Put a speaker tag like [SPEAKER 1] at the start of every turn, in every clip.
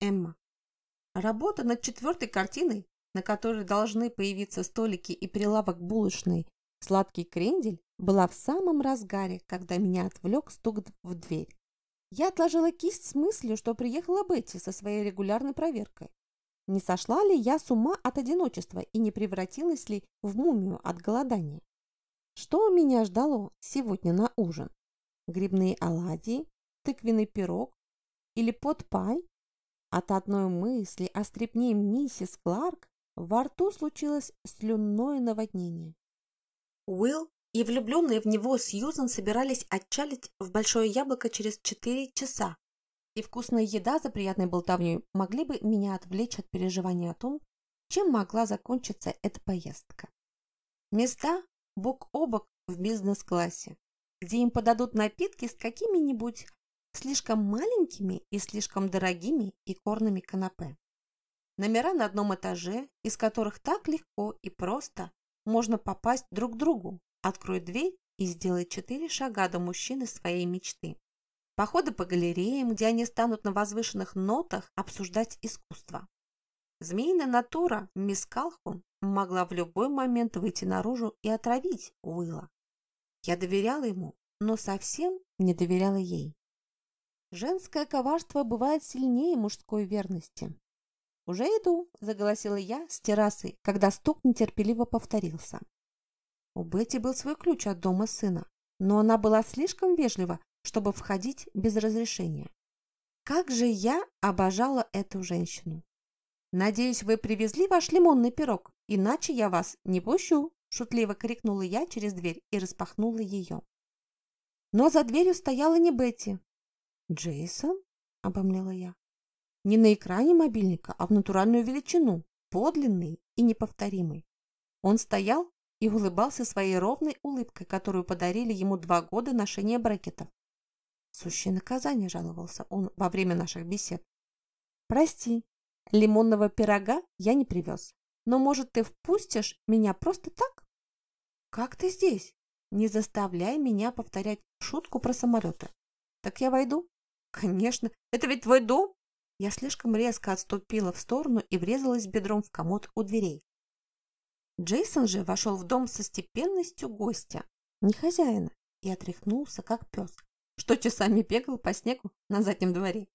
[SPEAKER 1] Эмма. Работа над четвертой картиной, на которой должны появиться столики и прилавок булочной «Сладкий крендель», была в самом разгаре, когда меня отвлек стук в дверь. Я отложила кисть с мыслью, что приехала Бетти со своей регулярной проверкой. Не сошла ли я с ума от одиночества и не превратилась ли в мумию от голодания? Что меня ждало сегодня на ужин? Грибные оладьи, тыквенный пирог или подпай? От одной мысли о стрепне миссис Кларк во рту случилось слюнное наводнение. Уилл и влюбленные в него Сьюзан собирались отчалить в Большое Яблоко через четыре часа, и вкусная еда за приятной болтовней могли бы меня отвлечь от переживания о том, чем могла закончиться эта поездка. Места бок о бок в бизнес-классе, где им подадут напитки с какими-нибудь слишком маленькими и слишком дорогими и корными канапе. Номера на одном этаже, из которых так легко и просто можно попасть друг к другу, Открой дверь и сделай четыре шага до мужчины своей мечты. Походы по галереям, где они станут на возвышенных нотах обсуждать искусство. Змеиная натура мисс Калхун могла в любой момент выйти наружу и отравить Уилла. Я доверяла ему, но совсем не доверяла ей. Женское коварство бывает сильнее мужской верности. «Уже иду», – заголосила я с террасы, когда стук нетерпеливо повторился. У Бетти был свой ключ от дома сына, но она была слишком вежлива, чтобы входить без разрешения. Как же я обожала эту женщину! «Надеюсь, вы привезли ваш лимонный пирог, иначе я вас не пущу!» Шутливо крикнула я через дверь и распахнула ее. Но за дверью стояла не Бетти. «Джейсон?» – обомлела я. Не на экране мобильника, а в натуральную величину, подлинный и неповторимый. Он стоял и улыбался своей ровной улыбкой, которую подарили ему два года ношения брекетов. Сущее наказание, жаловался он во время наших бесед. Прости, лимонного пирога я не привез, но, может, ты впустишь меня просто так? Как ты здесь? Не заставляй меня повторять шутку про самолеты. Так я войду? Конечно, это ведь твой дом. Я слишком резко отступила в сторону и врезалась бедром в комод у дверей. Джейсон же вошел в дом со степенностью гостя, не хозяина, и отряхнулся, как пес, что часами бегал по снегу на заднем дворе.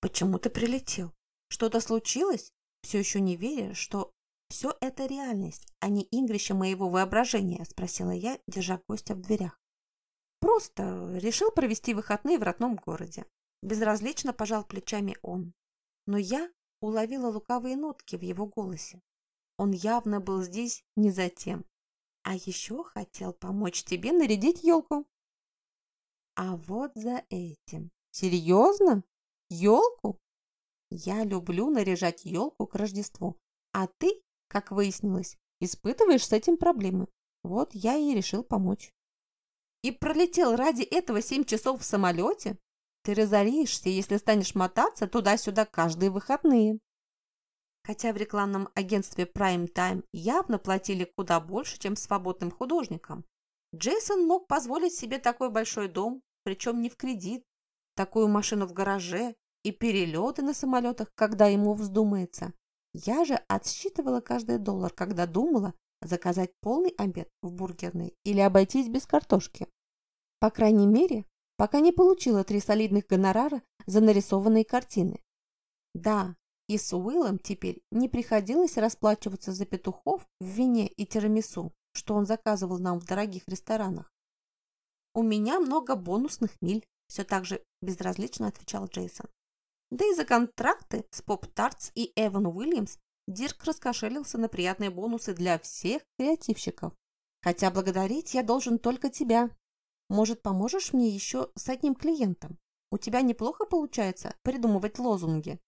[SPEAKER 1] «Почему ты прилетел? Что-то случилось?» Все еще не веря, что все это реальность, а не игрище моего воображения, спросила я, держа гостя в дверях. Просто решил провести выходные в родном городе. Безразлично пожал плечами он. Но я уловила лукавые нотки в его голосе. Он явно был здесь не за тем. А еще хотел помочь тебе нарядить елку. А вот за этим. Серьезно? Елку? Я люблю наряжать елку к Рождеству. А ты, как выяснилось, испытываешь с этим проблемы. Вот я и решил помочь. И пролетел ради этого семь часов в самолете? Ты разоришься, если станешь мотаться туда-сюда каждые выходные. Хотя в рекламном агентстве Prime Time явно платили куда больше, чем свободным художникам, Джейсон мог позволить себе такой большой дом, причем не в кредит, такую машину в гараже и перелеты на самолетах, когда ему вздумается. Я же отсчитывала каждый доллар, когда думала заказать полный обед в бургерной или обойтись без картошки. По крайней мере, пока не получила три солидных гонорара за нарисованные картины. Да, и с Уиллом теперь не приходилось расплачиваться за петухов в вине и тирамису, что он заказывал нам в дорогих ресторанах. «У меня много бонусных миль», – все так же безразлично отвечал Джейсон. Да и за контракты с Поп Тартс и Эван Уильямс Дирк раскошелился на приятные бонусы для всех креативщиков. Хотя благодарить я должен только тебя. Может, поможешь мне еще с одним клиентом? У тебя неплохо получается придумывать лозунги.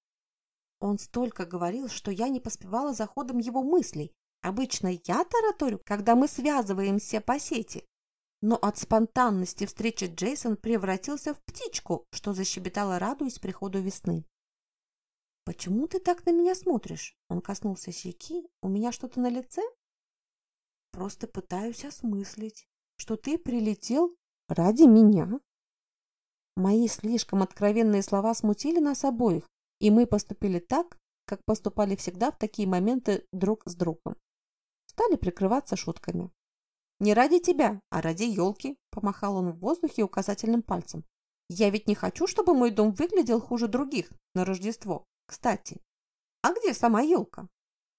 [SPEAKER 1] Он столько говорил, что я не поспевала за ходом его мыслей. Обычно я тараторю, когда мы связываемся по сети. Но от спонтанности встречи Джейсон превратился в птичку, что защебетала, радуясь приходу весны. «Почему ты так на меня смотришь?» Он коснулся щеки. «У меня что-то на лице?» «Просто пытаюсь осмыслить, что ты прилетел ради меня». Мои слишком откровенные слова смутили нас обоих, И мы поступили так, как поступали всегда в такие моменты друг с другом. Стали прикрываться шутками. «Не ради тебя, а ради елки», – помахал он в воздухе указательным пальцем. «Я ведь не хочу, чтобы мой дом выглядел хуже других на Рождество. Кстати, а где сама елка?»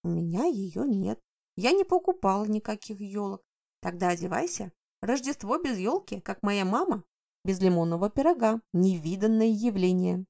[SPEAKER 1] «У меня ее нет. Я не покупала никаких елок. Тогда одевайся. Рождество без елки, как моя мама, без лимонного пирога. Невиданное явление».